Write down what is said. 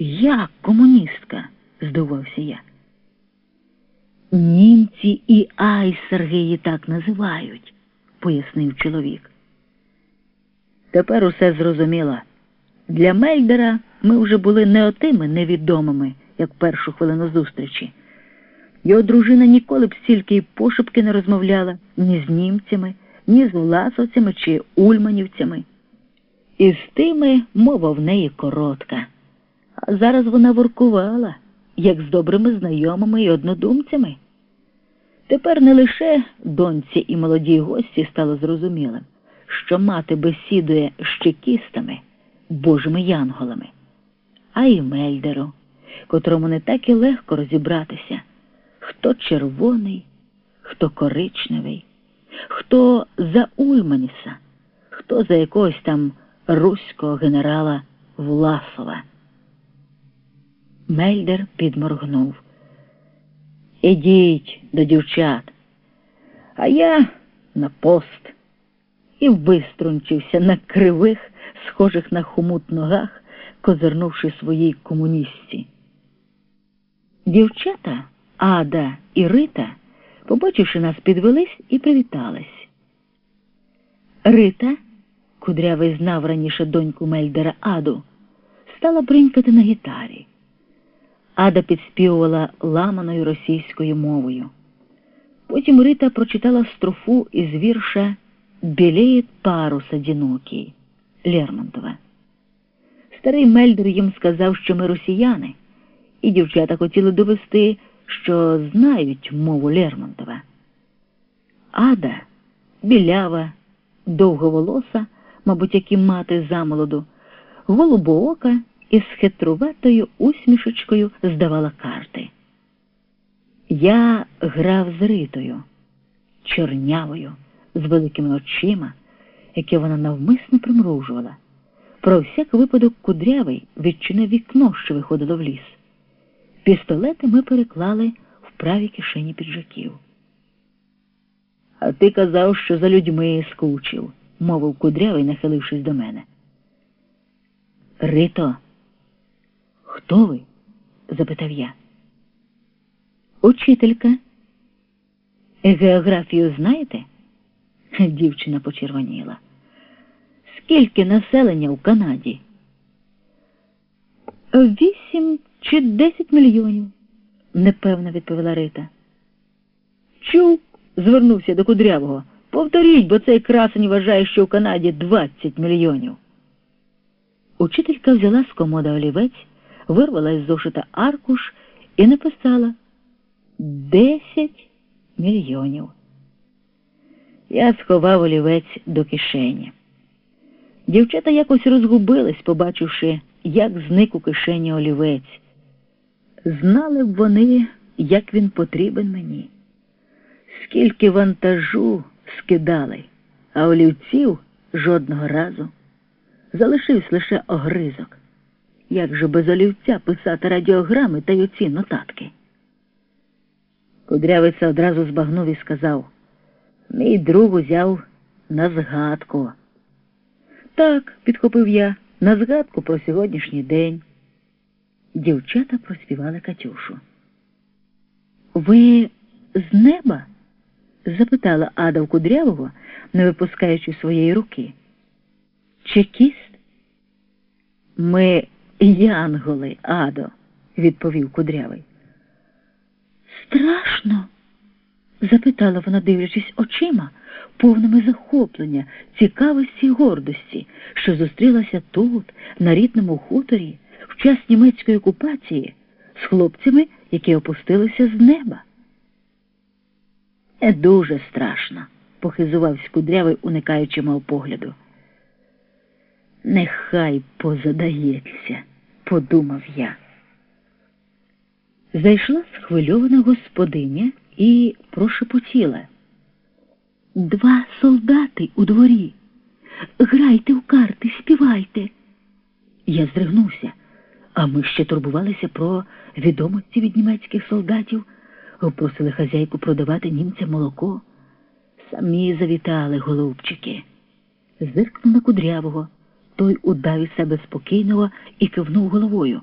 Як комуністка? здивувався я. Німці і айсерги її так називають, пояснив чоловік. Тепер усе зрозуміло. Для Мельдера ми вже були не отими невідомими, як першу хвилину зустрічі. Його дружина ніколи б стільки й пошепки не розмовляла ні з німцями, ні з власовцями чи ульманівцями. І з тими мова в неї коротка. Зараз вона воркувала, як з добрими знайомими і однодумцями. Тепер не лише доньці і молодій гості стало зрозумілим, що мати бесідує з чекістами, божими янголами, а й Мельдеру, котрому не так і легко розібратися, хто червоний, хто коричневий, хто за Ульманіса, хто за якогось там руського генерала Власова. Мельдер підморгнув. Ідіть до дівчат, а я на пост і виструнчився на кривих, схожих на хомут ногах, козирнувши своїй комуністці. Дівчата Ада і Рита, побачивши нас, підвелись і привітались. Рита, кудрявий знав раніше доньку Мельдера Аду, стала бринькати на гітарі. Ада підспівувала ламаною російською мовою. Потім Рита прочитала строфу із вірша «Білеє парус одинокий» Лермонтова. Старий Мельдер їм сказав, що ми росіяни, і дівчата хотіли довести, що знають мову Лермонтова. Ада, білява, довговолоса, мабуть, як і мати замолоду, голубоока із хитруватою усмішечкою здавала карти. Я грав з Ритою, чорнявою, з великими очима, які вона навмисно примружувала. Про всяк випадок кудрявий відчинив вікно, що виходило в ліс. Пістолети ми переклали в правій кишені піджаків. А ти казав, що за людьми скучив, мовив кудрявий, нахилившись до мене. Рито, хто ви? запитав я. Учителька. Географію знаєте? Дівчина почервоніла. Скільки населення у Канаді? Вісім чи десять мільйонів, непевно відповіла Рита. Чув, звернувся до кудрявого. Повторіть, бо цей красень вважає, що у Канаді 20 мільйонів. Учителька взяла з комода олівець, вирвала із зошита аркуш і написала Десять мільйонів. Я сховав олівець до кишені. Дівчата якось розгубились, побачивши, як зник у кишені олівець. Знали б вони, як він потрібен мені. Скільки вантажу скидали, а олівців жодного разу. Залишився лише огризок. Як же без олівця писати радіограми та й оці нотатки? Кудрявиця одразу збагнув і сказав Мій друг узяв на згадку. Так, підхопив я, на згадку про сьогоднішній день. Дівчата проспівали Катюшу. Ви з неба? запитала Ада в кудрявого, не випускаючи своєї руки. Чекіст? Ми янголи, Адо, відповів кудрявий. Страшно? запитала вона, дивлячись очима, повними захоплення, цікавості й гордості, що зустрілася тут, на рідному хуторі, в час німецької окупації, з хлопцями, які опустилися з неба. Не дуже страшно, похизувався кудрявий, уникаючи мого погляду. Нехай позадається, подумав я. Зайшла схвильована господиня і прошепотіла. Два солдати у дворі. Грайте в карти, співайте. Я здригнувся, а ми ще турбувалися про відомості від німецьких солдатів, просили хазяйку продавати німцям молоко. Самі завітали, голубчики. Зиркнув на кудрявого. Той удав із себе спокійного і кивнув головою.